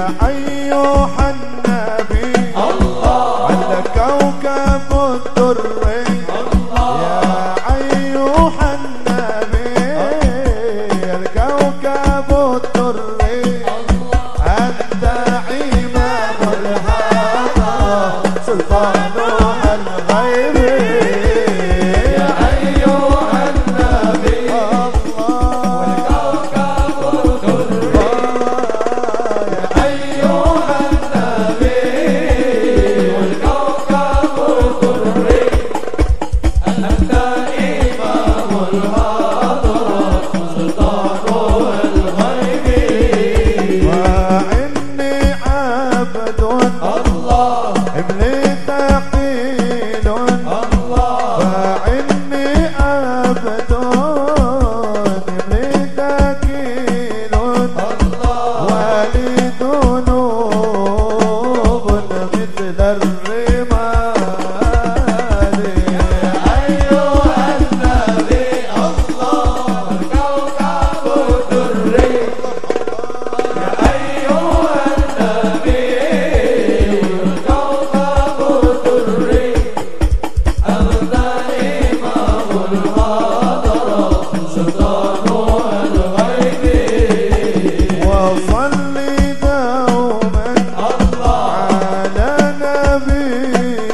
أيها mm-hmm.